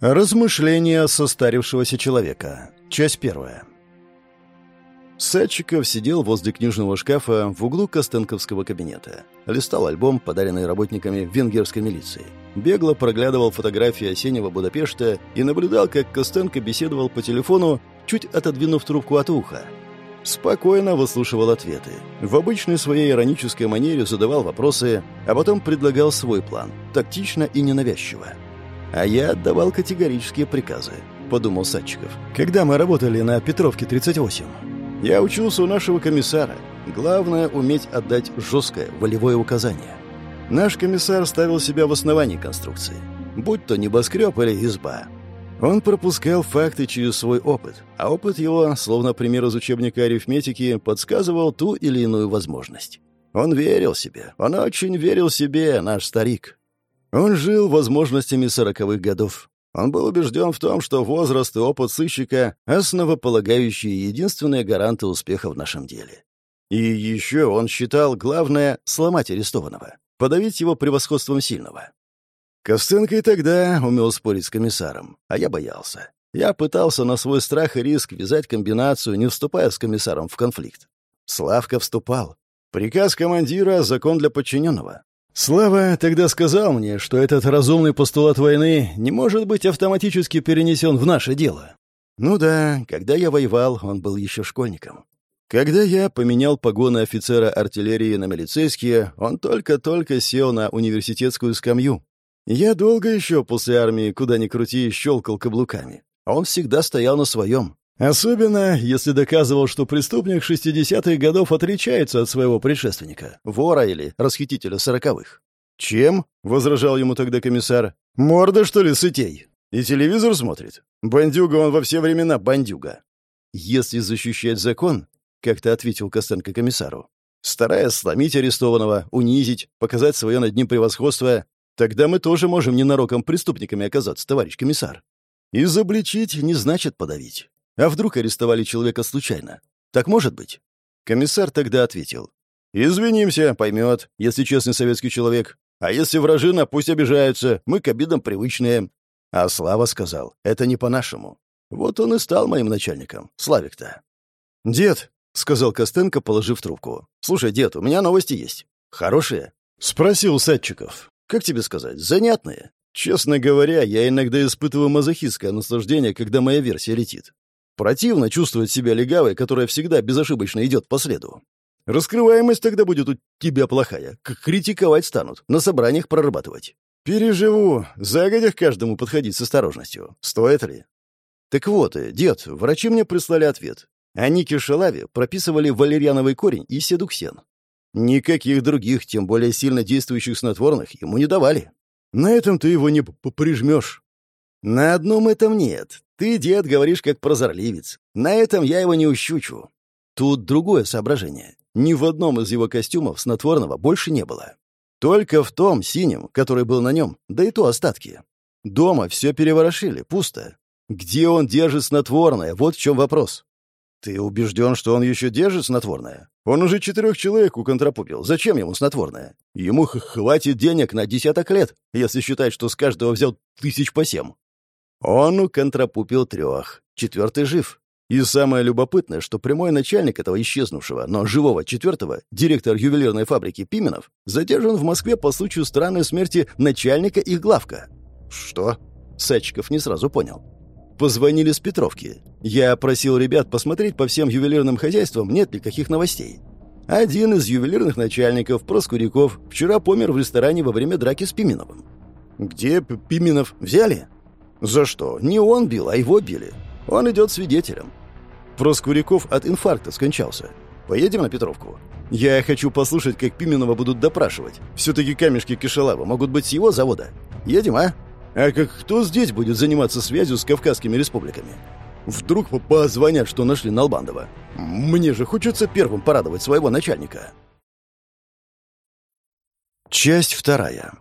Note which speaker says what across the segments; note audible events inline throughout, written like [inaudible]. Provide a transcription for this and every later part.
Speaker 1: Размышления состарившегося человека. Часть первая. Садчиков сидел возле книжного шкафа в углу Костенковского кабинета. Листал альбом, подаренный работниками венгерской милиции. Бегло проглядывал фотографии осеннего Будапешта и наблюдал, как Костенко беседовал по телефону, чуть отодвинув трубку от уха. Спокойно выслушивал ответы. В обычной своей иронической манере задавал вопросы, а потом предлагал свой план, тактично и ненавязчиво. А я отдавал категорические приказы, подумал Садчиков. Когда мы работали на Петровке 38, я учился у нашего комиссара. Главное — уметь отдать жесткое, волевое указание. Наш комиссар ставил себя в основании конструкции. Будь то небоскреб или изба. Он пропускал факты через свой опыт, а опыт его, словно пример из учебника арифметики, подсказывал ту или иную возможность. Он верил себе, он очень верил себе, наш старик. Он жил возможностями сороковых годов. Он был убежден в том, что возраст и опыт сыщика — основополагающие единственные гаранты успеха в нашем деле. И еще он считал главное — сломать арестованного, подавить его превосходством сильного. Костенко и тогда умел спорить с комиссаром, а я боялся. Я пытался на свой страх и риск вязать комбинацию, не вступая с комиссаром в конфликт. Славка вступал. Приказ командира — закон для подчиненного. Слава тогда сказал мне, что этот разумный постулат войны не может быть автоматически перенесен в наше дело. Ну да, когда я воевал, он был еще школьником. Когда я поменял погоны офицера артиллерии на милицейские, он только-только сел на университетскую скамью. Я долго еще после армии, куда ни крути, щелкал каблуками. Он всегда стоял на своем. Особенно, если доказывал, что преступник 60-х годов отличается от своего предшественника, вора или расхитителя сороковых. «Чем?» — возражал ему тогда комиссар. «Морда, что ли, сытей? И телевизор смотрит? Бандюга он во все времена бандюга». «Если защищать закон», — как-то ответил Костенко комиссару, стараясь сломить арестованного, унизить, показать свое над ним превосходство, тогда мы тоже можем ненароком преступниками оказаться, товарищ комиссар. Изобличить не значит подавить. А вдруг арестовали человека случайно? Так может быть?» Комиссар тогда ответил. «Извинимся, поймет, если честный советский человек. А если вражина, пусть обижаются, мы к обидам привычные». А Слава сказал, это не по-нашему. Вот он и стал моим начальником, Славик-то. «Дед», — сказал Костенко, положив трубку. «Слушай, дед, у меня новости есть. Хорошие?» — спросил Садчиков. «Как тебе сказать, занятные. Честно говоря, я иногда испытываю мазохистское наслаждение, когда моя версия летит. Противно чувствовать себя легавой, которая всегда безошибочно идет по следу. Раскрываемость тогда будет у тебя плохая. Как критиковать станут, на собраниях прорабатывать. Переживу. Загодя к каждому подходить с осторожностью. Стоит ли? Так вот, э, дед, врачи мне прислали ответ. А Нике прописывали валерьяновый корень и седуксен. Никаких других, тем более сильно действующих снотворных, ему не давали. На этом ты его не прижмешь. На одном этом нет. Ты, дед, говоришь как прозорливец. На этом я его не ущучу. Тут другое соображение. Ни в одном из его костюмов снотворного больше не было. Только в том синем, который был на нем, да и то остатки. Дома все переворошили, пусто. Где он держит снотворное? Вот в чем вопрос. Ты убежден, что он еще держит снотворное? Он уже четырех человек уконтрапупил. Зачем ему снотворное? Ему хватит денег на десяток лет, если считать, что с каждого взял тысяч по семь. Он уконтрапупил трех. Четвертый жив. И самое любопытное, что прямой начальник этого исчезнувшего, но живого четвертого, директор ювелирной фабрики Пименов, задержан в Москве по случаю странной смерти начальника их главка. Что? Сачков не сразу понял. Позвонили с Петровки. Я просил ребят посмотреть по всем ювелирным хозяйствам, нет ли каких новостей. Один из ювелирных начальников, Проскуряков, вчера помер в ресторане во время драки с Пименовым. Где Пименов? Взяли? За что? Не он бил, а его били. Он идет свидетелем. Проскуряков от инфаркта скончался. Поедем на Петровку? Я хочу послушать, как Пименова будут допрашивать. Все-таки камешки Кишелава могут быть с его завода. Едем, а? А как кто здесь будет заниматься связью с Кавказскими республиками? Вдруг позвонят, что нашли Налбандова. Мне же хочется первым порадовать своего начальника. Часть вторая.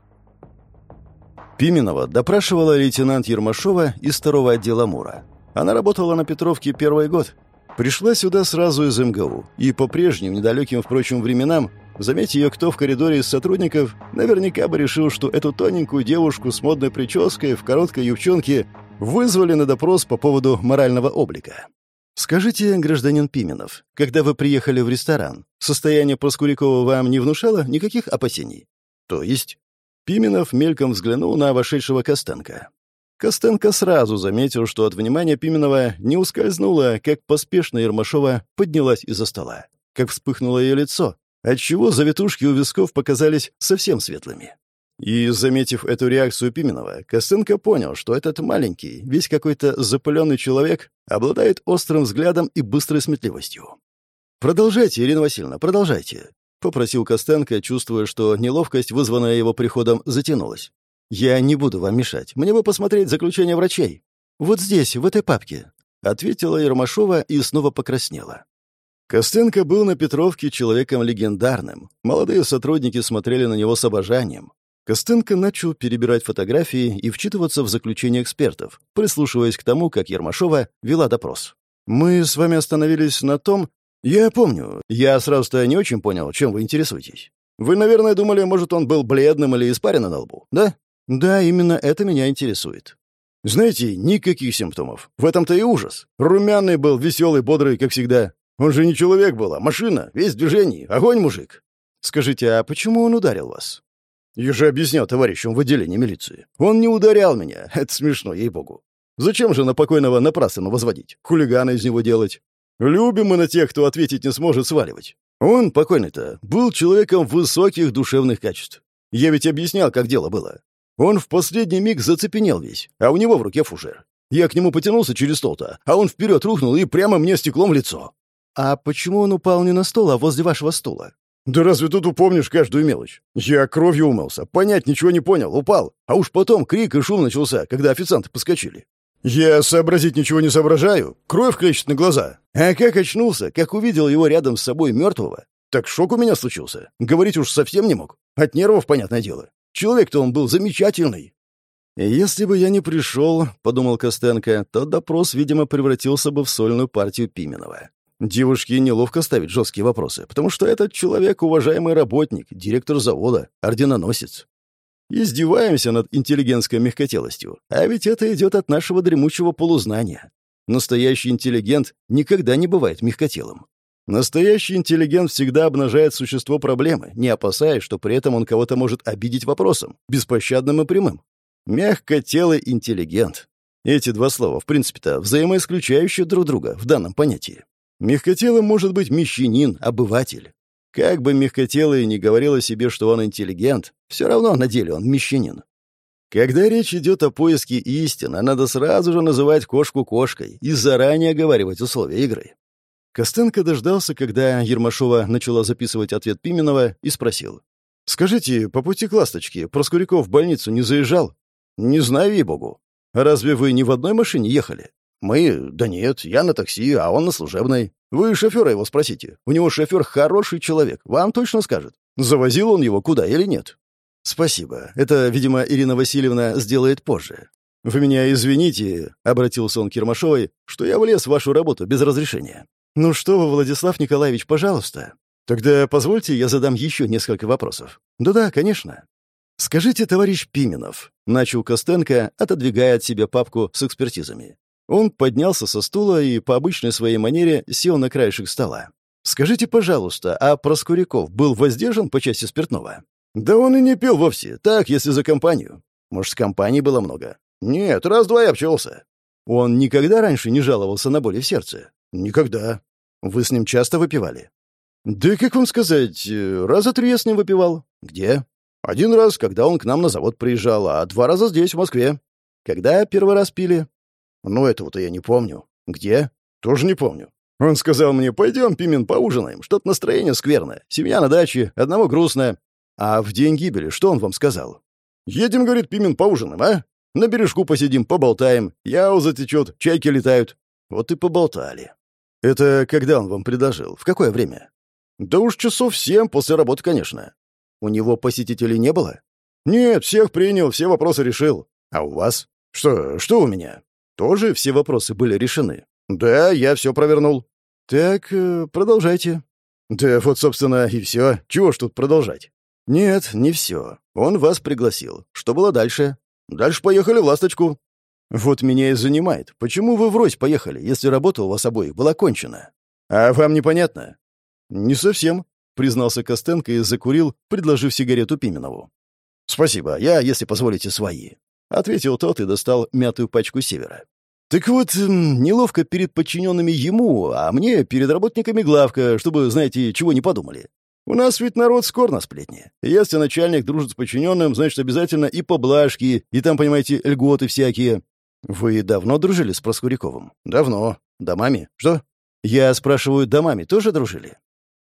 Speaker 1: Пименова допрашивала лейтенант Ермашова из второго отдела МУРа. Она работала на Петровке первый год. Пришла сюда сразу из МГУ. И по прежним, недалеким, впрочем, временам, заметь ее кто в коридоре из сотрудников, наверняка бы решил, что эту тоненькую девушку с модной прической в короткой юбчонке Вызвали на допрос по поводу морального облика. «Скажите, гражданин Пименов, когда вы приехали в ресторан, состояние Проскурякова вам не внушало никаких опасений?» «То есть?» Пименов мельком взглянул на вошедшего Костенко. Костенко сразу заметил, что от внимания Пименова не ускользнуло, как поспешно Ермашова поднялась из-за стола, как вспыхнуло ее лицо, отчего завитушки у висков показались совсем светлыми. И, заметив эту реакцию Пименова, Костенко понял, что этот маленький, весь какой-то запыленный человек обладает острым взглядом и быстрой сметливостью. «Продолжайте, Ирина Васильевна, продолжайте», — попросил Костенко, чувствуя, что неловкость, вызванная его приходом, затянулась. «Я не буду вам мешать. Мне бы посмотреть заключение врачей. Вот здесь, в этой папке», — ответила Ермашова и снова покраснела. Костенко был на Петровке человеком легендарным. Молодые сотрудники смотрели на него с обожанием. Костенко начал перебирать фотографии и вчитываться в заключение экспертов, прислушиваясь к тому, как Ермашова вела допрос. «Мы с вами остановились на том...» «Я помню. Я сразу-то не очень понял, чем вы интересуетесь. Вы, наверное, думали, может, он был бледным или испарен на лбу, да?» «Да, именно это меня интересует». «Знаете, никаких симптомов. В этом-то и ужас. Румяный был, веселый, бодрый, как всегда. Он же не человек был, а машина, весь в движении. Огонь, мужик!» «Скажите, а почему он ударил вас?» Я же объяснял товарищам в отделении милиции. Он не ударял меня. [laughs] Это смешно, ей-богу. Зачем же на покойного напрасно возводить? Хулигана из него делать? Любим мы на тех, кто ответить не сможет, сваливать. Он, покойный-то, был человеком высоких душевных качеств. Я ведь объяснял, как дело было. Он в последний миг зацепенел весь, а у него в руке фужер. Я к нему потянулся через стол-то, а он вперед рухнул и прямо мне стеклом в лицо. «А почему он упал не на стол, а возле вашего стула?» «Да разве тут упомнишь каждую мелочь? Я кровью умылся, понять ничего не понял, упал. А уж потом крик и шум начался, когда официанты поскочили. Я сообразить ничего не соображаю, кровь клещет на глаза. А как очнулся, как увидел его рядом с собой мертвого, так шок у меня случился. Говорить уж совсем не мог. От нервов, понятное дело. Человек-то он был замечательный. «Если бы я не пришел, — подумал Костенко, — то допрос, видимо, превратился бы в сольную партию Пименова. Девушке неловко ставить жесткие вопросы, потому что этот человек — уважаемый работник, директор завода, орденоносец. Издеваемся над интеллигентской мягкотелостью, а ведь это идет от нашего дремучего полузнания. Настоящий интеллигент никогда не бывает мягкотелым. Настоящий интеллигент всегда обнажает существо проблемы, не опасаясь, что при этом он кого-то может обидеть вопросом, беспощадным и прямым. Мягкотелый интеллигент. Эти два слова, в принципе-то, взаимоисключающие друг друга в данном понятии. Мягкотелым может быть мещанин, обыватель. Как бы мягкотелый не говорил о себе, что он интеллигент, все равно на деле он мещанин. Когда речь идет о поиске истины, надо сразу же называть кошку кошкой и заранее оговаривать условия игры. Костенко дождался, когда Ермашова начала записывать ответ Пименова и спросил. «Скажите, по пути к «Ласточке» Проскуряков в больницу не заезжал?» «Не знаю, ей-богу. Разве вы не в одной машине ехали?» «Мы? Да нет, я на такси, а он на служебной. Вы шофера его спросите. У него шофер хороший человек, вам точно скажет. Завозил он его куда или нет?» «Спасибо. Это, видимо, Ирина Васильевна сделает позже. Вы меня извините», — обратился он к Ермашовой, «что я влез в вашу работу без разрешения». «Ну что вы, Владислав Николаевич, пожалуйста. Тогда позвольте, я задам еще несколько вопросов». «Да-да, конечно». «Скажите, товарищ Пименов», — начал Костенко, отодвигая от себя папку с экспертизами. Он поднялся со стула и по обычной своей манере сел на краешек стола. «Скажите, пожалуйста, а Проскуряков был воздержан по части спиртного?» «Да он и не пил вовсе. Так, если за компанию. Может, с было много?» «Нет, раз-два я обчелся». «Он никогда раньше не жаловался на боли в сердце?» «Никогда». «Вы с ним часто выпивали?» «Да как вам сказать, раза три я с ним выпивал». «Где?» «Один раз, когда он к нам на завод приезжал, а два раза здесь, в Москве». «Когда первый раз пили?» «Ну, этого-то я не помню». «Где?» «Тоже не помню». Он сказал мне, пойдем, Пимен, поужинаем. Что-то настроение скверное. Семья на даче, одного грустная. А в день гибели что он вам сказал? Едем, говорит Пимен, поужинаем, а? На бережку посидим, поболтаем. Яу затечет, чайки летают. Вот и поболтали. Это когда он вам предложил? В какое время? Да уж часов семь после работы, конечно. У него посетителей не было? Нет, всех принял, все вопросы решил. А у вас? Что, что у меня? Тоже все вопросы были решены? Да, я все провернул. Так, э, продолжайте. Да вот, собственно, и все. Чего ж тут продолжать? Нет, не все. Он вас пригласил. Что было дальше? Дальше поехали в «Ласточку». Вот меня и занимает. Почему вы врозь поехали, если работа у вас обоих была кончена? А вам непонятно? Не совсем, признался Костенко и закурил, предложив сигарету Пименову. Спасибо, я, если позволите, свои. Ответил тот и достал мятую пачку севера. Так вот, неловко перед подчиненными ему, а мне перед работниками главка, чтобы, знаете, чего не подумали. У нас ведь народ скор на сплетни. Если начальник дружит с подчиненным, значит, обязательно и поблажки, и там, понимаете, льготы всякие. Вы давно дружили с Проскуряковым? Давно. Домами? Что? Я спрашиваю, домами тоже дружили?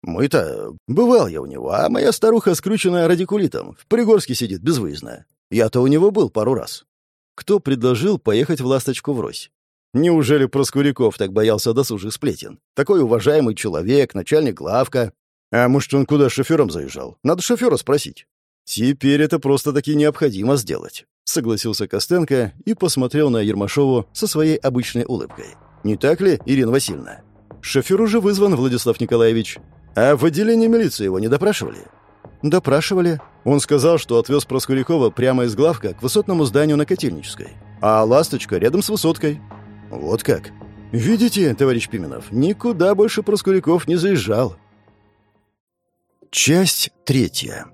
Speaker 1: Мы-то... Бывал я у него, а моя старуха скручена радикулитом. В Пригорске сидит безвыездно. Я-то у него был пару раз. Кто предложил поехать в «Ласточку» врозь? Неужели Проскуряков так боялся досужих сплетен? Такой уважаемый человек, начальник главка. А может, он куда шофером заезжал? Надо шофера спросить. Теперь это просто-таки необходимо сделать. Согласился Костенко и посмотрел на Ермашову со своей обычной улыбкой. «Не так ли, Ирина Васильевна?» «Шофер уже вызван, Владислав Николаевич. А в отделении милиции его не допрашивали?» «Допрашивали. Он сказал, что отвез Проскурякова прямо из главка к высотному зданию на Котельнической. А «Ласточка» рядом с высоткой. Вот как. Видите, товарищ Пименов, никуда больше Проскуряков не заезжал. Часть третья.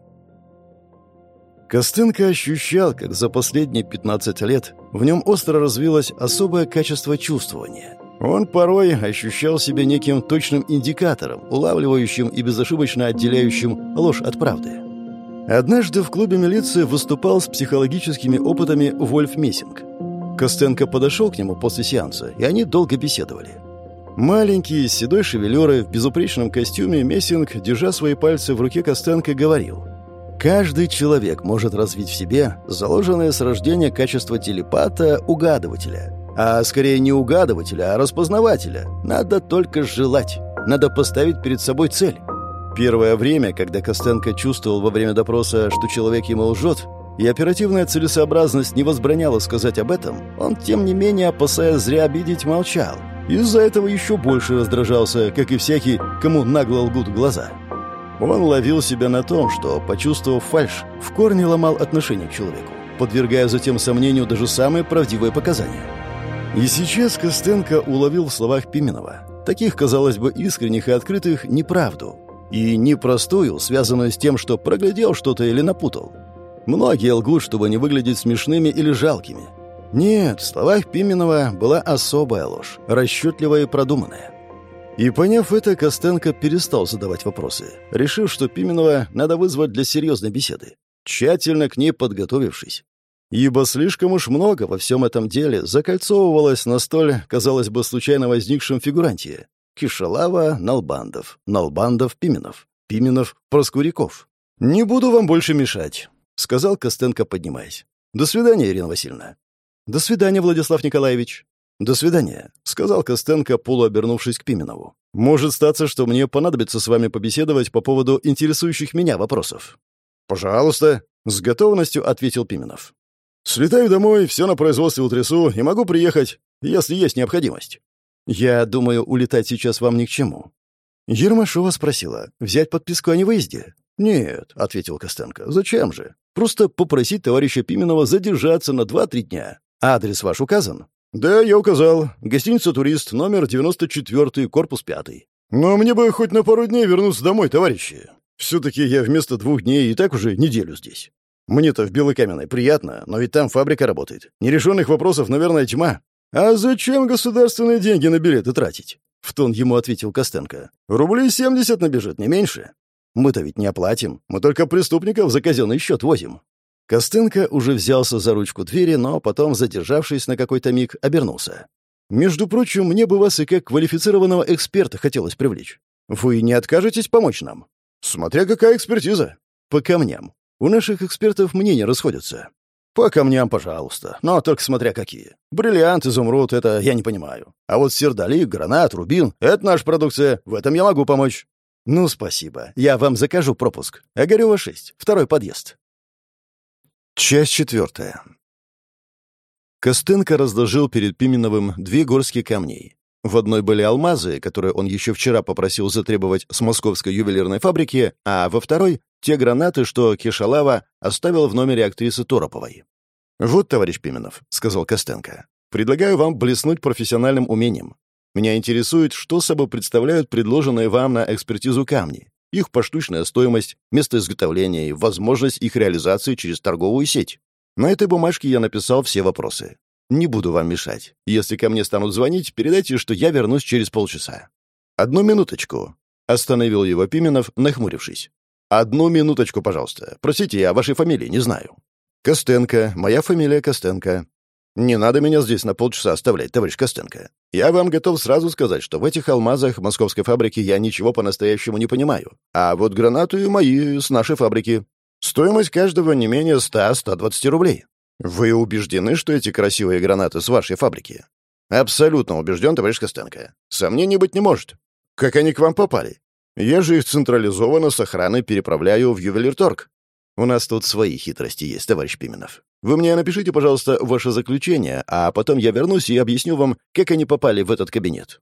Speaker 1: Костынка ощущал, как за последние 15 лет в нем остро развилось особое качество чувствования. Он порой ощущал себя неким точным индикатором, улавливающим и безошибочно отделяющим ложь от правды. Однажды в клубе милиции выступал с психологическими опытами Вольф Мессинг. Костенко подошел к нему после сеанса, и они долго беседовали. Маленький, седой шевелюрой, в безупречном костюме Мессинг, держа свои пальцы в руке Костенко, говорил «Каждый человек может развить в себе заложенное с рождения качество телепата-угадывателя. А скорее не угадывателя, а распознавателя. Надо только желать. Надо поставить перед собой цель. Первое время, когда Костенко чувствовал во время допроса, что человек ему лжет, и оперативная целесообразность не возбраняла сказать об этом, он, тем не менее, опасаясь зря обидеть, молчал. Из-за этого еще больше раздражался, как и всякий, кому нагло лгут глаза. Он ловил себя на том, что, почувствовав фальшь, в корне ломал отношение к человеку, подвергая затем сомнению даже самые правдивые показания. И сейчас Костенко уловил в словах Пименова, таких, казалось бы, искренних и открытых, неправду, и непростую, связанную с тем, что проглядел что-то или напутал. Многие лгут, чтобы не выглядеть смешными или жалкими. Нет, в словах Пименова была особая ложь, расчетливая и продуманная. И поняв это, Костенко перестал задавать вопросы, решив, что Пименова надо вызвать для серьезной беседы, тщательно к ней подготовившись. Ибо слишком уж много во всем этом деле закольцовывалось на столь, казалось бы, случайно возникшем фигуранте. Кишалава, Налбандов, Налбандов, Пименов, Пименов, Проскуряков. «Не буду вам больше мешать», — сказал Костенко, поднимаясь. «До свидания, Ирина Васильевна». «До свидания, Владислав Николаевич». «До свидания», — сказал Костенко, полуобернувшись к Пименову. «Может статься, что мне понадобится с вами побеседовать по поводу интересующих меня вопросов». «Пожалуйста», — с готовностью ответил Пименов. «Слетаю домой, все на производстве утрясу и могу приехать, если есть необходимость». «Я думаю, улетать сейчас вам ни к чему». Ермашова спросила, взять подписку о невыезде? «Нет», — ответил Костенко, — «зачем же? Просто попросить товарища Пименова задержаться на два-три дня. Адрес ваш указан?» «Да, я указал. Гостиница «Турист», номер 94, корпус 5. Но мне бы хоть на пару дней вернуться домой, товарищи. Все-таки я вместо двух дней и так уже неделю здесь. Мне-то в Белокаменной приятно, но ведь там фабрика работает. Нерешенных вопросов, наверное, тьма. «А зачем государственные деньги на билеты тратить?» — в тон ему ответил Костенко. «Рублей семьдесят набежит, не меньше. Мы-то ведь не оплатим, мы только преступников за казенный счет возим». Костенко уже взялся за ручку двери, но потом, задержавшись на какой-то миг, обернулся. «Между прочим, мне бы вас и как квалифицированного эксперта хотелось привлечь. Вы не откажетесь помочь нам?» «Смотря какая экспертиза». «По камням. У наших экспертов мнения расходятся. По камням, пожалуйста, но только смотря какие. Бриллиант, изумруд — это я не понимаю. А вот сердолик, гранат, рубин — это наша продукция, в этом я могу помочь. Ну, спасибо. Я вам закажу пропуск. Огарева 6, второй подъезд. Часть четвертая. Костенко разложил перед Пименовым две горстки камней. В одной были алмазы, которые он еще вчера попросил затребовать с московской ювелирной фабрики, а во второй — те гранаты, что Кишалава оставил в номере актрисы Тороповой. «Вот, товарищ Пименов», — сказал Костенко, — «предлагаю вам блеснуть профессиональным умением. Меня интересует, что собой представляют предложенные вам на экспертизу камни, их поштучная стоимость, место изготовления и возможность их реализации через торговую сеть. На этой бумажке я написал все вопросы. Не буду вам мешать. Если ко мне станут звонить, передайте, что я вернусь через полчаса. Одну минуточку. Остановил его Пименов, нахмурившись. Одну минуточку, пожалуйста. Простите, я вашей фамилии не знаю. Костенко. Моя фамилия Костенко. Не надо меня здесь на полчаса оставлять, товарищ Костенко. Я вам готов сразу сказать, что в этих алмазах московской фабрики я ничего по-настоящему не понимаю. А вот гранаты мои с нашей фабрики. Стоимость каждого не менее 100-120 рублей. Вы убеждены, что эти красивые гранаты с вашей фабрики? Абсолютно убежден, товарищ Костенко. Сомнений быть не может. Как они к вам попали? Я же их централизованно с охраной переправляю в ювелирторг. У нас тут свои хитрости есть, товарищ Пименов. Вы мне напишите, пожалуйста, ваше заключение, а потом я вернусь и объясню вам, как они попали в этот кабинет».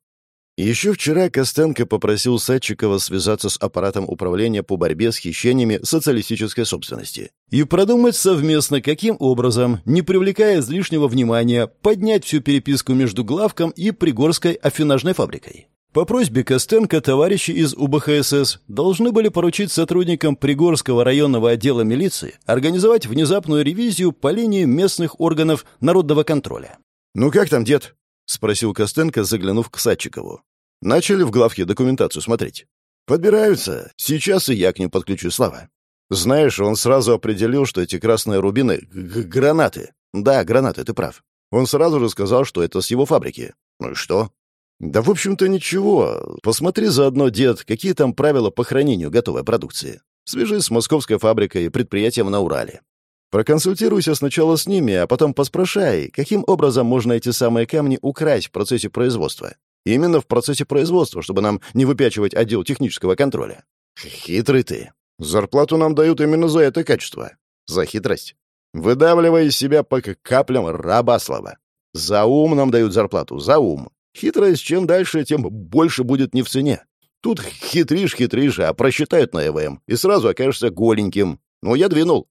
Speaker 1: Еще вчера Костенко попросил Садчикова связаться с аппаратом управления по борьбе с хищениями социалистической собственности и продумать совместно, каким образом, не привлекая излишнего внимания, поднять всю переписку между главком и Пригорской афинажной фабрикой. По просьбе Костенко товарищи из УБХСС должны были поручить сотрудникам Пригорского районного отдела милиции организовать внезапную ревизию по линии местных органов народного контроля. «Ну как там, дед?» — спросил Костенко, заглянув к Садчикову. «Начали в главке документацию смотреть?» «Подбираются. Сейчас и я к ним подключу, Слава. Знаешь, он сразу определил, что эти красные рубины — гранаты. Да, гранаты, ты прав. Он сразу же сказал, что это с его фабрики. Ну и что? «Да, в общем-то, ничего. Посмотри заодно, дед, какие там правила по хранению готовой продукции. Свяжись с московской фабрикой и предприятием на Урале. Проконсультируйся сначала с ними, а потом поспрашай, каким образом можно эти самые камни украсть в процессе производства. Именно в процессе производства, чтобы нам не выпячивать отдел технического контроля. Хитрый ты. Зарплату нам дают именно за это качество. За хитрость. Выдавливая из себя по каплям раба слова. За ум нам дают зарплату, за ум. Хитрость чем дальше, тем больше будет не в цене. Тут хитришь, хитришь, а просчитают на ЭВМ, и сразу окажешься голеньким. Ну, я двинул.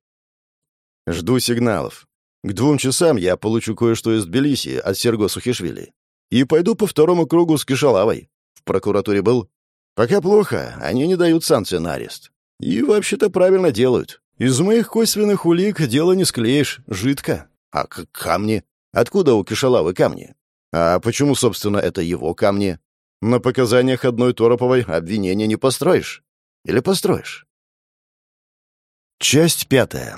Speaker 1: Жду сигналов. К двум часам я получу кое-что из Тбилиси от Серго Сухишвили. И пойду по второму кругу с Кишалавой. В прокуратуре был. Пока плохо, они не дают санкции на арест. И вообще-то правильно делают. Из моих косвенных улик дело не склеишь, жидко. А камни? Откуда у Кишалавы камни? А почему, собственно, это его камни? На показаниях одной Тороповой обвинения не построишь. Или построишь? Часть пятая.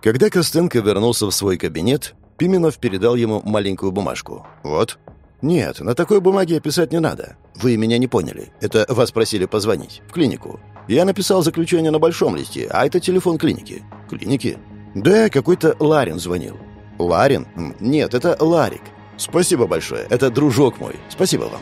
Speaker 1: Когда Костенко вернулся в свой кабинет, Пименов передал ему маленькую бумажку. «Вот». «Нет, на такой бумаге писать не надо. Вы меня не поняли. Это вас просили позвонить. В клинику. Я написал заключение на большом листе, а это телефон клиники». «Клиники?» «Да, какой-то Ларин звонил. Ларин? Нет, это Ларик. Спасибо большое. Это дружок мой. Спасибо вам.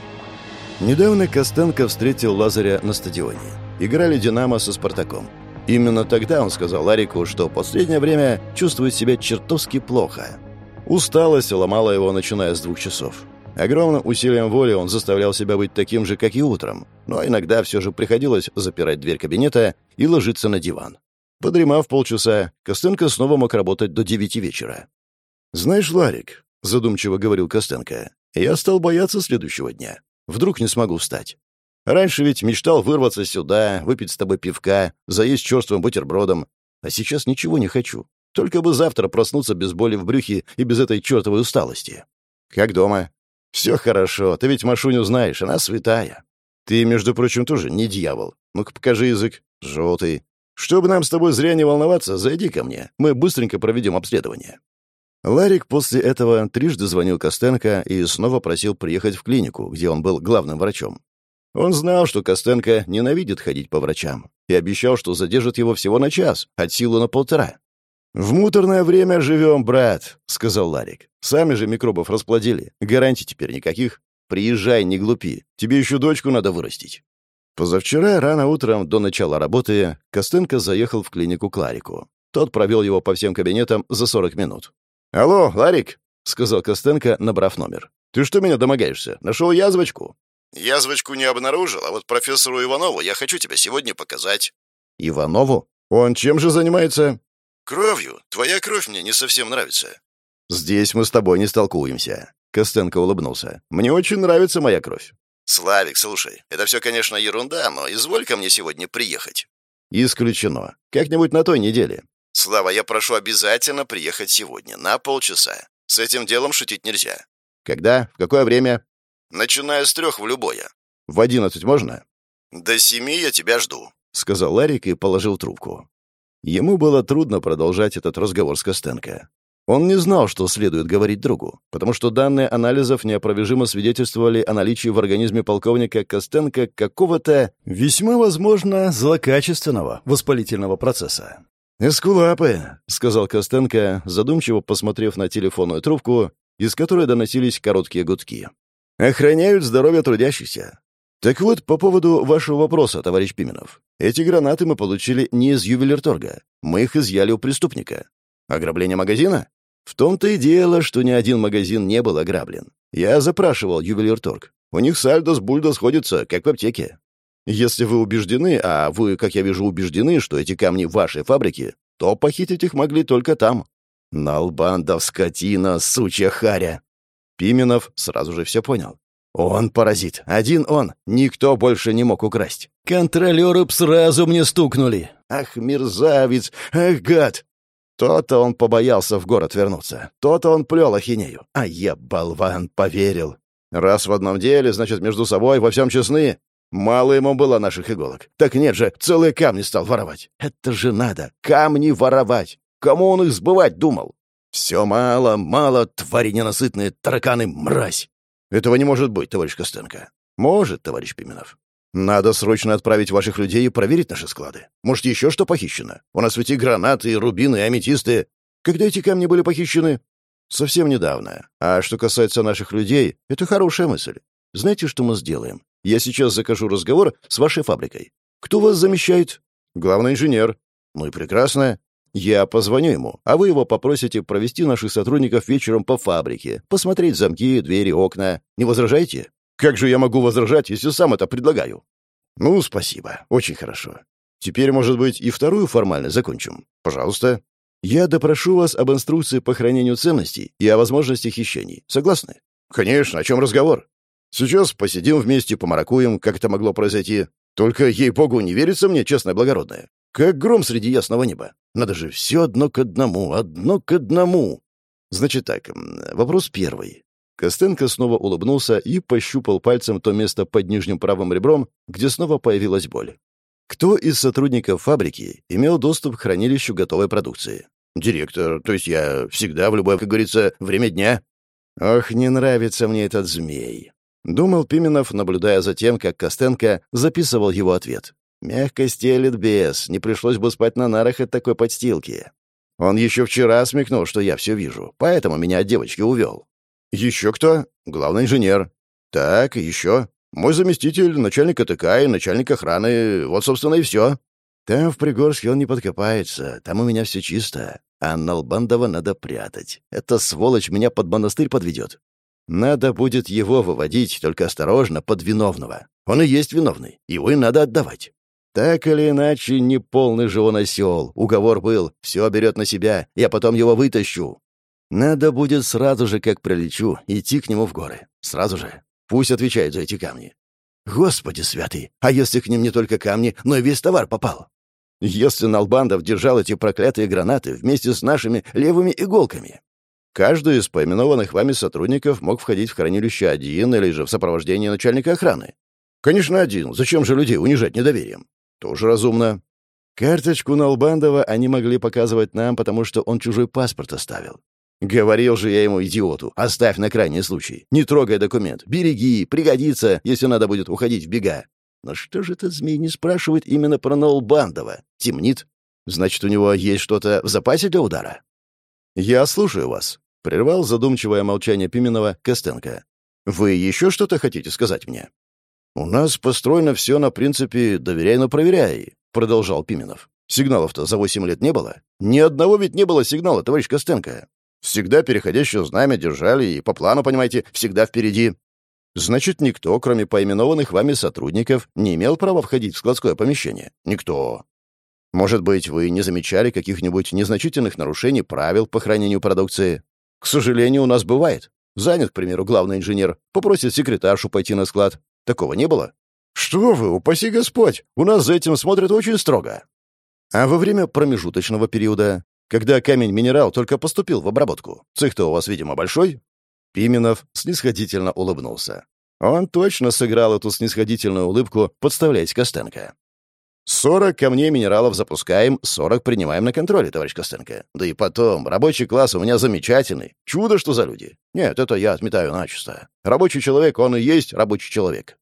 Speaker 1: Недавно Костенко встретил Лазаря на стадионе. Играли «Динамо» со «Спартаком». Именно тогда он сказал Ларику, что в последнее время чувствует себя чертовски плохо. Усталость ломала его, начиная с двух часов. Огромным усилием воли он заставлял себя быть таким же, как и утром, но иногда все же приходилось запирать дверь кабинета и ложиться на диван. Подремав полчаса, Костенко снова мог работать до девяти вечера. «Знаешь, Ларик», — задумчиво говорил Костенко, — «я стал бояться следующего дня. Вдруг не смогу встать. Раньше ведь мечтал вырваться сюда, выпить с тобой пивка, заесть черствым бутербродом. А сейчас ничего не хочу. Только бы завтра проснуться без боли в брюхе и без этой чертовой усталости. Как дома? Все хорошо, ты ведь Машуню знаешь, она святая. Ты, между прочим, тоже не дьявол. Ну-ка, покажи язык. Желтый. Чтобы нам с тобой зря не волноваться, зайди ко мне. Мы быстренько проведем обследование. Ларик после этого трижды звонил Костенко и снова просил приехать в клинику, где он был главным врачом. Он знал, что Костенко ненавидит ходить по врачам, и обещал, что задержит его всего на час, от силы на полтора. «В муторное время живем, брат», — сказал Ларик. «Сами же микробов расплодили. Гарантий теперь никаких. Приезжай, не глупи. Тебе еще дочку надо вырастить». Позавчера, рано утром, до начала работы, Костенко заехал в клинику к Ларику. Тот провел его по всем кабинетам за 40 минут. «Алло, Ларик!» — сказал Костенко, набрав номер. «Ты что меня домогаешься? Нашел язвочку?» «Язвочку не обнаружил, а вот профессору Иванову я хочу тебя сегодня показать». «Иванову? Он чем же занимается?» «Кровью. Твоя кровь мне не совсем нравится». «Здесь мы с тобой не столкуемся», — Костенко улыбнулся. «Мне очень нравится моя кровь». «Славик, слушай, это все, конечно, ерунда, но изволь ко мне сегодня приехать». «Исключено. Как-нибудь на той неделе». «Слава, я прошу обязательно приехать сегодня, на полчаса. С этим делом шутить нельзя». «Когда? В какое время?» «Начиная с трех в любое». «В одиннадцать можно?» «До семи я тебя жду», — сказал Ларик и положил трубку. Ему было трудно продолжать этот разговор с Костенко. Он не знал, что следует говорить другу, потому что данные анализов неопровержимо свидетельствовали о наличии в организме полковника Костенко какого-то, весьма возможно, злокачественного воспалительного процесса. «Эскулапы», — сказал Костенко, задумчиво посмотрев на телефонную трубку, из которой доносились короткие гудки. «Охраняют здоровье трудящихся. Так вот, по поводу вашего вопроса, товарищ Пименов. Эти гранаты мы получили не из ювелирторга. Мы их изъяли у преступника. Ограбление магазина? В том-то и дело, что ни один магазин не был ограблен. Я запрашивал ювелирторг. У них сальдо с бульдо сходится, как в аптеке. Если вы убеждены, а вы, как я вижу, убеждены, что эти камни вашей фабрики, то похитить их могли только там. Налбандов, скотина, сучья харя. Пименов сразу же все понял. Он паразит. Один он. Никто больше не мог украсть. Контролеры б сразу мне стукнули. Ах, мерзавец! Ах, гад! То-то он побоялся в город вернуться. То-то он плел ахинею. А я, болван, поверил. Раз в одном деле, значит, между собой во всем честны. Мало ему было наших иголок. Так нет же, целые камни стал воровать. Это же надо. Камни воровать. Кому он их сбывать думал? Все мало, мало, твари ненасытные, тараканы, мразь. Этого не может быть, товарищ Костенко. Может, товарищ Пименов. Надо срочно отправить ваших людей и проверить наши склады. Может, еще что похищено? У нас ведь и гранаты, и рубины, и аметисты. Когда эти камни были похищены? Совсем недавно. А что касается наших людей, это хорошая мысль. Знаете, что мы сделаем? Я сейчас закажу разговор с вашей фабрикой. Кто вас замещает? Главный инженер. Ну и прекрасно. Я позвоню ему, а вы его попросите провести наших сотрудников вечером по фабрике, посмотреть замки, двери, окна. Не возражаете? Как же я могу возражать, если сам это предлагаю? Ну, спасибо. Очень хорошо. Теперь, может быть, и вторую формальность закончим. Пожалуйста. Я допрошу вас об инструкции по хранению ценностей и о возможности хищений. Согласны? Конечно, о чем разговор? Сейчас посидим вместе, помаракуем, как это могло произойти. Только, ей-богу, не верится мне, честное благородное. Как гром среди ясного неба. Надо же все одно к одному, одно к одному. Значит так, вопрос первый. Костенко снова улыбнулся и пощупал пальцем то место под нижним правым ребром, где снова появилась боль. Кто из сотрудников фабрики имел доступ к хранилищу готовой продукции? Директор, то есть я всегда в любое, как говорится, время дня. Ох, не нравится мне этот змей. Думал Пименов, наблюдая за тем, как Костенко записывал его ответ. Мягко стелит бес, не пришлось бы спать на нарах от такой подстилки. Он еще вчера смекнул, что я все вижу, поэтому меня от девочки увел. Еще кто? Главный инженер. Так, еще. Мой заместитель, начальник АТК и начальник охраны. Вот, собственно, и все. Там в Пригорске он не подкопается, там у меня все чисто. А Налбандова надо прятать. Эта сволочь меня под монастырь подведет. Надо будет его выводить, только осторожно, под виновного. Он и есть виновный, его и надо отдавать. Так или иначе, не полный же он осел. Уговор был, все берет на себя, я потом его вытащу. Надо будет сразу же, как прилечу, идти к нему в горы. Сразу же. Пусть отвечает за эти камни. Господи святый, а если к ним не только камни, но и весь товар попал? Если Налбандов держал эти проклятые гранаты вместе с нашими левыми иголками? Каждый из поименованных вами сотрудников мог входить в хранилище один или же в сопровождении начальника охраны. Конечно, один. Зачем же людей унижать недоверием? Тоже разумно. Карточку Налбандова они могли показывать нам, потому что он чужой паспорт оставил. Говорил же я ему, идиоту, оставь на крайний случай. Не трогай документ. Береги, пригодится, если надо будет уходить в бега. Но что же этот змей не спрашивает именно про Налбандова? Темнит? Значит, у него есть что-то в запасе для удара? Я слушаю вас. Прервал задумчивое молчание Пименова Костенко. Вы еще что-то хотите сказать мне? «У нас построено все на принципе «доверяй, но проверяй», — продолжал Пименов. «Сигналов-то за восемь лет не было. Ни одного ведь не было сигнала, товарищ Костенко. Всегда переходящее знамя держали, и по плану, понимаете, всегда впереди. Значит, никто, кроме поименованных вами сотрудников, не имел права входить в складское помещение? Никто. Может быть, вы не замечали каких-нибудь незначительных нарушений правил по хранению продукции? К сожалению, у нас бывает. Занят, к примеру, главный инженер, попросит секретаршу пойти на склад. Такого не было? Что вы, упаси Господь, у нас за этим смотрят очень строго. А во время промежуточного периода, когда камень-минерал только поступил в обработку, цех-то у вас, видимо, большой? Пименов снисходительно улыбнулся. Он точно сыграл эту снисходительную улыбку, подставляясь Костенко. «Сорок камней минералов запускаем, сорок принимаем на контроле, товарищ Костенко. Да и потом, рабочий класс у меня замечательный. Чудо, что за люди. Нет, это я отметаю начисто. Рабочий человек, он и есть рабочий человек.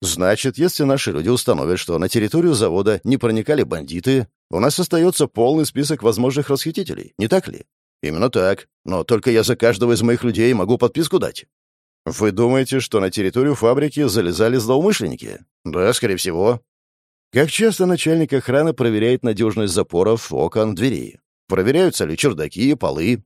Speaker 1: Значит, если наши люди установят, что на территорию завода не проникали бандиты, у нас остается полный список возможных расхитителей, не так ли? Именно так. Но только я за каждого из моих людей могу подписку дать. Вы думаете, что на территорию фабрики залезали злоумышленники? Да, скорее всего. Как часто начальник охраны проверяет надежность запоров, окон, дверей? Проверяются ли чердаки, полы?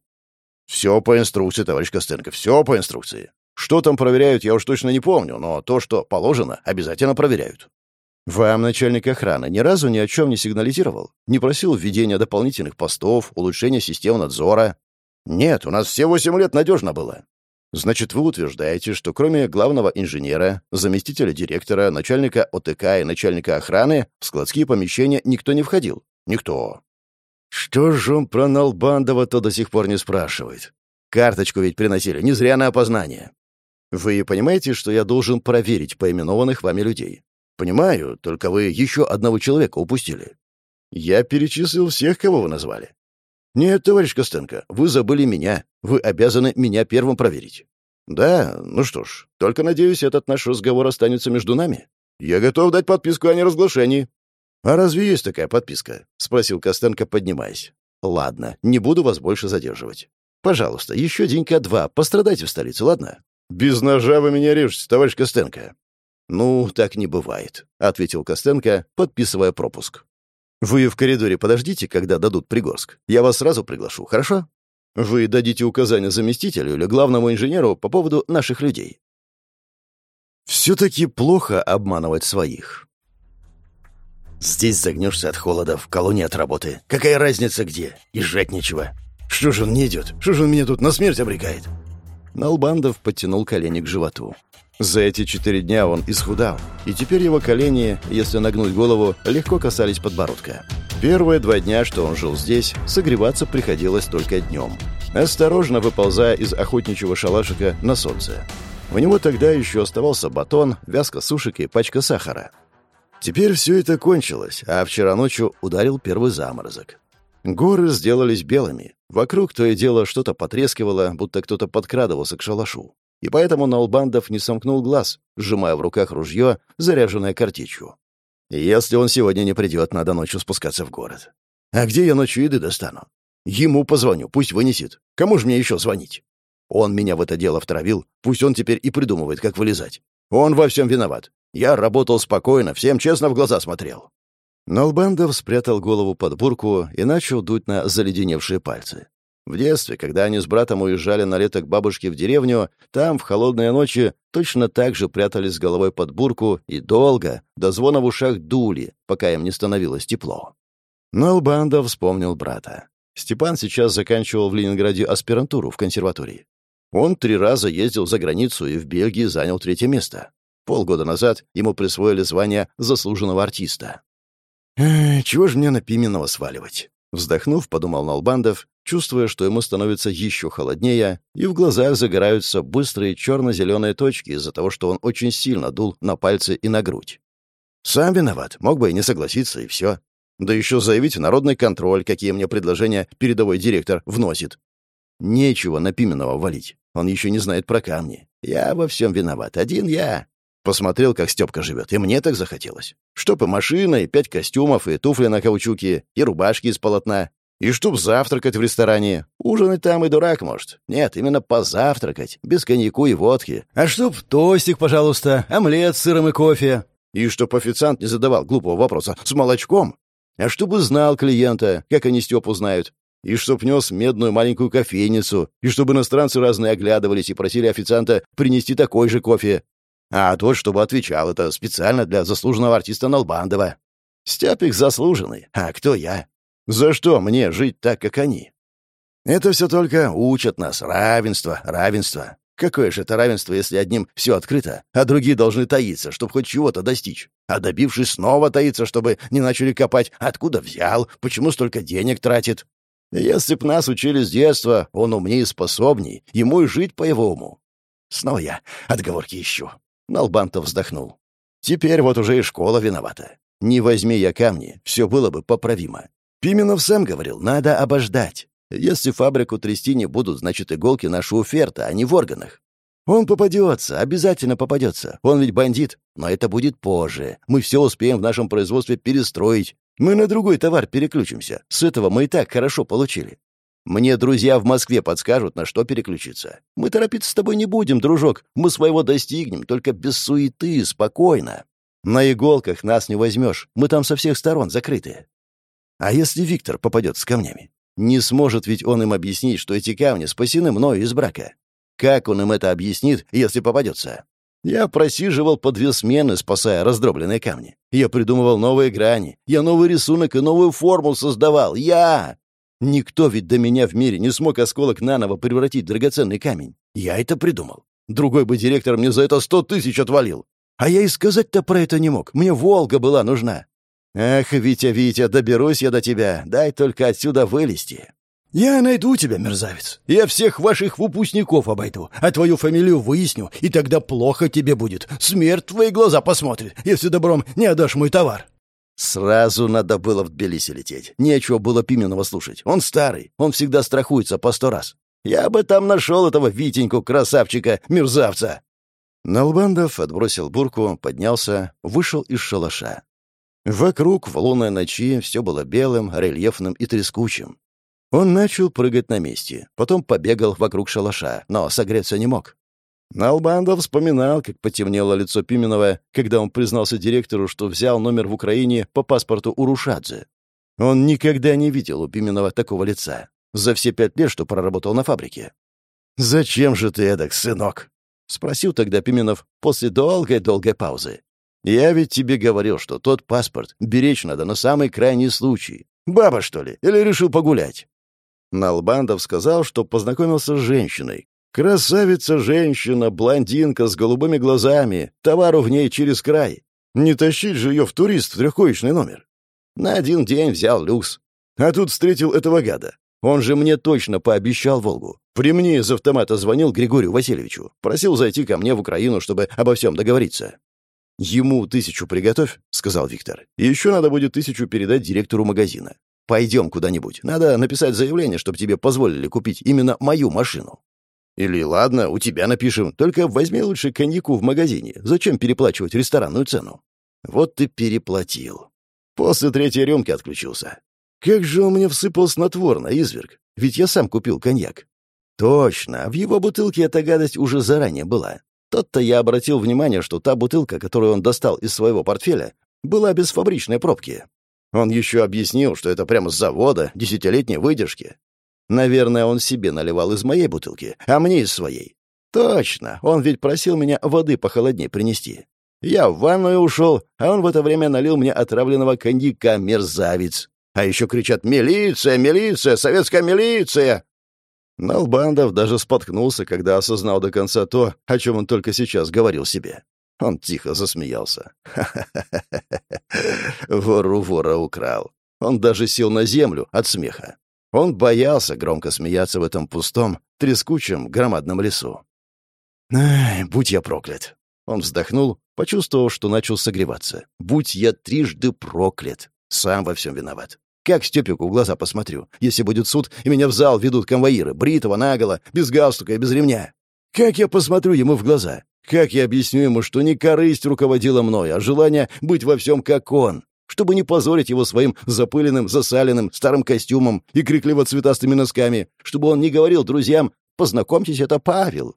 Speaker 1: Все по инструкции, товарищ Костенко, все по инструкции. Что там проверяют, я уж точно не помню, но то, что положено, обязательно проверяют. Вам начальник охраны ни разу ни о чем не сигнализировал? Не просил введения дополнительных постов, улучшения систем надзора? Нет, у нас все восемь лет надежно было. Значит, вы утверждаете, что кроме главного инженера, заместителя директора, начальника ОТК и начальника охраны в складские помещения никто не входил? Никто. Что же он про Налбандова-то до сих пор не спрашивает? Карточку ведь приносили, не зря на опознание. Вы понимаете, что я должен проверить поименованных вами людей? Понимаю, только вы еще одного человека упустили. Я перечислил всех, кого вы назвали. «Нет, товарищ Костенко, вы забыли меня. Вы обязаны меня первым проверить». «Да, ну что ж, только, надеюсь, этот наш разговор останется между нами. Я готов дать подписку о неразглашении». «А разве есть такая подписка?» — спросил Костенко, поднимаясь. «Ладно, не буду вас больше задерживать. Пожалуйста, еще денька два, пострадайте в столице, ладно?» «Без ножа вы меня режете, товарищ Костенко». «Ну, так не бывает», — ответил Костенко, подписывая пропуск. Вы в коридоре подождите, когда дадут Пригорск. Я вас сразу приглашу, хорошо? Вы дадите указания заместителю или главному инженеру по поводу наших людей. Все-таки плохо обманывать своих. Здесь загнешься от холода, в колонии от работы. Какая разница где? И жрать нечего. Что же он не идет? Что же он меня тут на смерть обрекает? Налбандов подтянул колени к животу. За эти четыре дня он исхудал, и теперь его колени, если нагнуть голову, легко касались подбородка. Первые два дня, что он жил здесь, согреваться приходилось только днем, осторожно выползая из охотничьего шалашика на солнце. У него тогда еще оставался батон, вязка сушек и пачка сахара. Теперь все это кончилось, а вчера ночью ударил первый заморозок. Горы сделались белыми. Вокруг то и дело что-то потрескивало, будто кто-то подкрадывался к шалашу и поэтому Налбандов не сомкнул глаз, сжимая в руках ружье, заряженное картечью. «Если он сегодня не придет, надо ночью спускаться в город. А где я ночью еды достану? Ему позвоню, пусть вынесет. Кому же мне еще звонить? Он меня в это дело втравил, пусть он теперь и придумывает, как вылезать. Он во всем виноват. Я работал спокойно, всем честно в глаза смотрел». Налбандов спрятал голову под бурку и начал дуть на заледеневшие пальцы. В детстве, когда они с братом уезжали на лето к бабушке в деревню, там в холодные ночи точно так же прятались с головой под бурку и долго, до звона в ушах дули, пока им не становилось тепло. Но Албандов вспомнил брата. Степан сейчас заканчивал в Ленинграде аспирантуру в консерватории. Он три раза ездил за границу и в Бельгии занял третье место. Полгода назад ему присвоили звание заслуженного артиста. «Чего же мне на Пименова сваливать?» Вздохнув, подумал Налбандов чувствуя, что ему становится еще холоднее, и в глазах загораются быстрые черно-зеленые точки из-за того, что он очень сильно дул на пальцы и на грудь. Сам виноват, мог бы и не согласиться, и все. Да еще заявить в народный контроль, какие мне предложения передовой директор вносит. Нечего на Пименова валить. Он еще не знает про камни. Я во всем виноват. Один я. Посмотрел, как Степка живет, и мне так захотелось. Чтоб и машина, и пять костюмов, и туфли на каучуке, и рубашки из полотна, и чтоб завтракать в ресторане. Ужинать там и дурак может. Нет, именно позавтракать, без коньяку и водки. А чтоб тостик, пожалуйста, омлет с сыром и кофе. И чтоб официант не задавал глупого вопроса «с молочком?». А чтобы знал клиента, как они Степу знают. И чтоб нес медную маленькую кофейницу. И чтобы иностранцы разные оглядывались и просили официанта принести такой же кофе. А тот, чтобы отвечал, это специально для заслуженного артиста Налбандова. Степик заслуженный, а кто я? За что мне жить так, как они? Это все только учат нас. Равенство, равенство. Какое же это равенство, если одним все открыто, а другие должны таиться, чтобы хоть чего-то достичь? А добившись снова таиться, чтобы не начали копать, откуда взял, почему столько денег тратит? Если б нас учили с детства, он умнее и способней, ему и жить по его уму. Снова я отговорки ищу. Налбантов вздохнул. Теперь вот уже и школа виновата. Не возьми я камни, все было бы поправимо. Пименов сам говорил, надо обождать. Если фабрику трясти не будут, значит, иголки наши у Ферта, а не в органах. Он попадется, обязательно попадется. Он ведь бандит. Но это будет позже. Мы все успеем в нашем производстве перестроить. Мы на другой товар переключимся. С этого мы и так хорошо получили. Мне друзья в Москве подскажут, на что переключиться. Мы торопиться с тобой не будем, дружок. Мы своего достигнем, только без суеты, спокойно. На иголках нас не возьмешь. Мы там со всех сторон закрыты. А если Виктор попадет с камнями? Не сможет ведь он им объяснить, что эти камни спасены мною из брака. Как он им это объяснит, если попадется? Я просиживал по две смены, спасая раздробленные камни. Я придумывал новые грани. Я новый рисунок и новую форму создавал. Я! Никто ведь до меня в мире не смог осколок наново превратить в драгоценный камень. Я это придумал. Другой бы директор мне за это сто тысяч отвалил. А я и сказать-то про это не мог. Мне Волга была нужна. «Эх, Витя, Витя, доберусь я до тебя. Дай только отсюда вылезти». «Я найду тебя, мерзавец. Я всех ваших выпускников обойду, а твою фамилию выясню, и тогда плохо тебе будет. Смерть твои глаза посмотрит, если добром не отдашь мой товар». Сразу надо было в Тбилиси лететь. Нечего было Пименова слушать. Он старый, он всегда страхуется по сто раз. Я бы там нашел этого Витеньку, красавчика, мерзавца. Налбандов отбросил бурку, поднялся, вышел из шалаша. Вокруг в лунной ночи все было белым, рельефным и трескучим. Он начал прыгать на месте, потом побегал вокруг шалаша, но согреться не мог. Налбандов вспоминал, как потемнело лицо Пименова, когда он признался директору, что взял номер в Украине по паспорту Урушадзе. Он никогда не видел у Пименова такого лица за все пять лет, что проработал на фабрике. «Зачем же ты эдак, сынок?» — спросил тогда Пименов после долгой-долгой паузы. Я ведь тебе говорил, что тот паспорт беречь надо на самый крайний случай. Баба, что ли? Или решил погулять?» Налбандов сказал, что познакомился с женщиной. Красавица-женщина, блондинка с голубыми глазами, товару в ней через край. Не тащить же ее в турист в трехкоечный номер. На один день взял люкс. А тут встретил этого гада. Он же мне точно пообещал Волгу. При мне из автомата звонил Григорию Васильевичу. Просил зайти ко мне в Украину, чтобы обо всем договориться. «Ему тысячу приготовь», — сказал Виктор. «И еще надо будет тысячу передать директору магазина. Пойдем куда-нибудь. Надо написать заявление, чтобы тебе позволили купить именно мою машину». «Или ладно, у тебя напишем. Только возьми лучше коньяку в магазине. Зачем переплачивать ресторанную цену?» «Вот ты переплатил». После третьей рюмки отключился. «Как же он мне всыпал снотворно, изверг? Ведь я сам купил коньяк». «Точно, в его бутылке эта гадость уже заранее была. Тот-то я обратил внимание, что та бутылка, которую он достал из своего портфеля, была без фабричной пробки. Он еще объяснил, что это прямо с завода, десятилетней выдержки. Наверное, он себе наливал из моей бутылки, а мне из своей. Точно, он ведь просил меня воды похолоднее принести. Я в ванную ушел, а он в это время налил мне отравленного коньяка, мерзавец. А еще кричат «Милиция! Милиция! Советская милиция!» Налбандов даже споткнулся, когда осознал до конца то, о чем он только сейчас говорил себе. Он тихо засмеялся. [laughs] Вору вора украл. Он даже сел на землю от смеха. Он боялся громко смеяться в этом пустом, трескучем, громадном лесу. «Ай, будь я проклят!» Он вздохнул, почувствовав, что начал согреваться. «Будь я трижды проклят! Сам во всем виноват. Как Степику в глаза посмотрю, если будет суд, и меня в зал ведут конвоиры, бритого, наголо, без галстука и без ремня? Как я посмотрю ему в глаза? Как я объясню ему, что не корысть руководила мной, а желание быть во всем как он? Чтобы не позорить его своим запыленным, засаленным, старым костюмом и крикливо-цветастыми носками, чтобы он не говорил друзьям «Познакомьтесь, это Павел».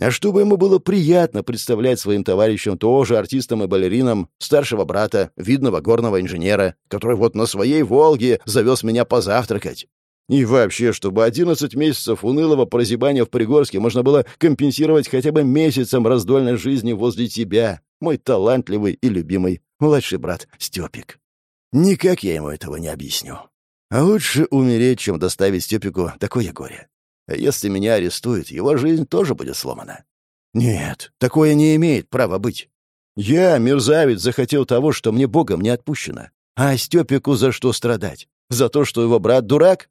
Speaker 1: А чтобы ему было приятно представлять своим товарищам тоже артистам и балеринам старшего брата, видного горного инженера, который вот на своей «Волге» завез меня позавтракать. И вообще, чтобы 11 месяцев унылого прозябания в Пригорске можно было компенсировать хотя бы месяцем раздольной жизни возле тебя, мой талантливый и любимый младший брат Степик. Никак я ему этого не объясню. А лучше умереть, чем доставить Степику такое горе. А если меня арестуют, его жизнь тоже будет сломана. Нет, такое не имеет права быть. Я, мерзавец, захотел того, что мне Богом не отпущено. А Степику за что страдать? За то, что его брат дурак?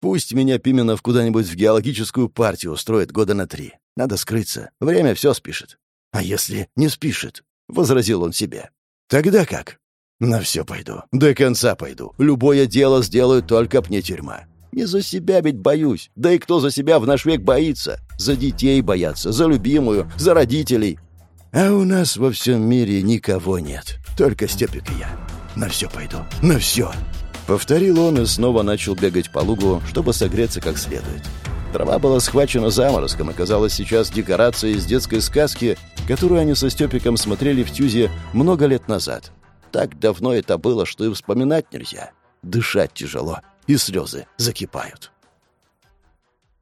Speaker 1: Пусть меня Пименов куда-нибудь в геологическую партию устроит года на три. Надо скрыться. Время все спишет. А если не спишет? — возразил он себе. Тогда как? На все пойду. До конца пойду. Любое дело сделаю, только б не тюрьма. Не за себя ведь боюсь. Да и кто за себя в наш век боится? За детей боятся, за любимую, за родителей. А у нас во всем мире никого нет. Только Степик и я. На все пойду. На все. Повторил он и снова начал бегать по лугу, чтобы согреться как следует. Трава была схвачена заморозком и казалась сейчас декорацией из детской сказки, которую они со Степиком смотрели в Тюзе много лет назад. Так давно это было, что и вспоминать нельзя. Дышать тяжело, и слезы закипают.